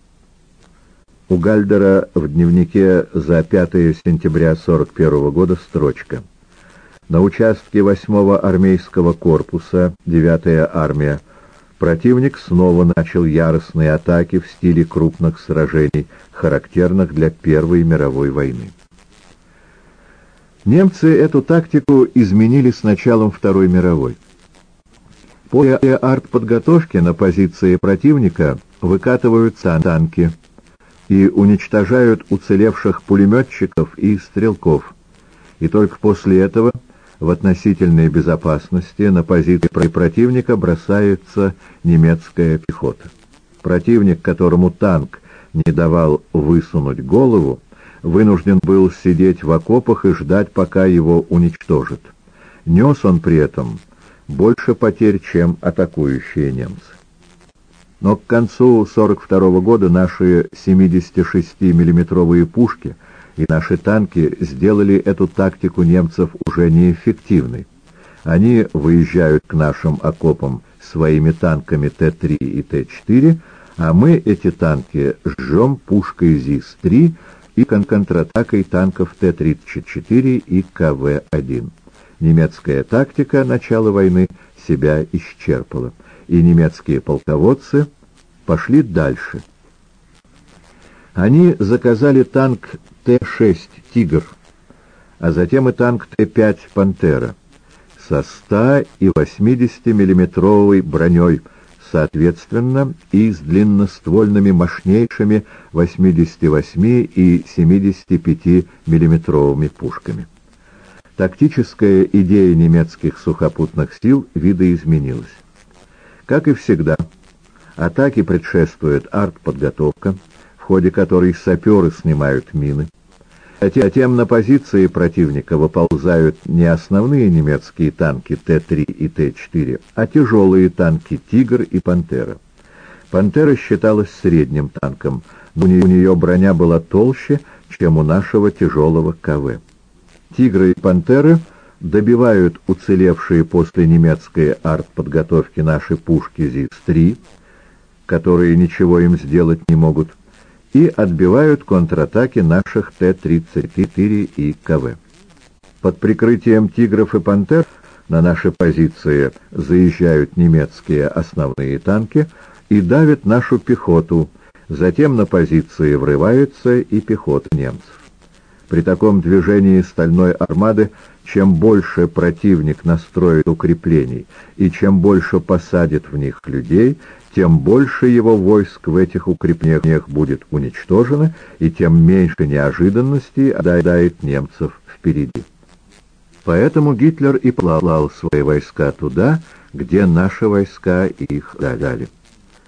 У Гальдера в дневнике за 5 сентября 41 года строчка. На участке 8-го армейского корпуса, 9-я армия, противник снова начал яростные атаки в стиле крупных сражений, характерных для Первой мировой войны. Немцы эту тактику изменили с началом Второй мировой. После артподготовки на позиции противника выкатываются танки и уничтожают уцелевших пулеметчиков и стрелков. И только после этого в относительной безопасности на позиции противника бросается немецкая пехота. Противник, которому танк не давал высунуть голову, вынужден был сидеть в окопах и ждать, пока его уничтожат. Нес он при этом больше потерь, чем атакующие немцы. Но к концу 42 -го года наши 76 миллиметровые пушки и наши танки сделали эту тактику немцев уже неэффективной. Они выезжают к нашим окопам своими танками Т-3 и Т-4, а мы эти танки жжем пушкой ЗИС-3 и контратакой танков Т-34 и КВ-1. Немецкая тактика начала войны себя исчерпала и немецкие полководцы пошли дальше. Они заказали танк Т-6 «Тигр», а затем и танк Т-5 «Пантера» со 100 и 80 миллиметровой броней, соответственно, и с длинноствольными мощнейшими 88 и 75 миллиметровыми пушками. Тактическая идея немецких сухопутных сил видоизменилась. Как и всегда, атаке предшествует артподготовка, в ходе которой саперы снимают мины. Затем на позиции противника выползают не основные немецкие танки Т-3 и Т-4, а тяжелые танки «Тигр» и «Пантера». «Пантера» считалась средним танком, но у нее броня была толще, чем у нашего тяжелого КВ. «Тигры» и «Пантеры» добивают уцелевшие после немецкой артподготовки наши пушки ЗИС-3, которые ничего им сделать не могут, и отбивают контратаки наших Т-34 и КВ. Под прикрытием «Тигров» и «Пантер» на наши позиции заезжают немецкие основные танки и давят нашу пехоту, затем на позиции врывается и пехота немцев. При таком движении стальной армады чем больше противник настроит укреплений и чем больше посадит в них людей, тем больше его войск в этих укреплениях будет уничтожено, и тем меньше неожиданностей отдает немцев впереди. Поэтому Гитлер и послал свои войска туда, где наши войска их дали.